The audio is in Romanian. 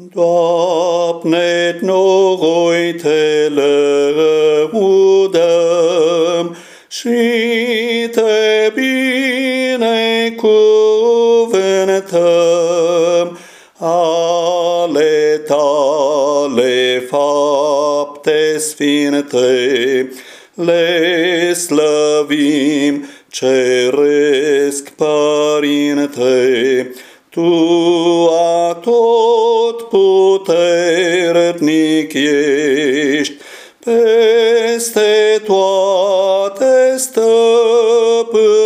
Doamne, noi te lăudăm și te binecuvântăm. Ale tale fapte sfinte, le slăvim, ceresc Părinte, Tu atot puternic ești, peste toate stăpâni.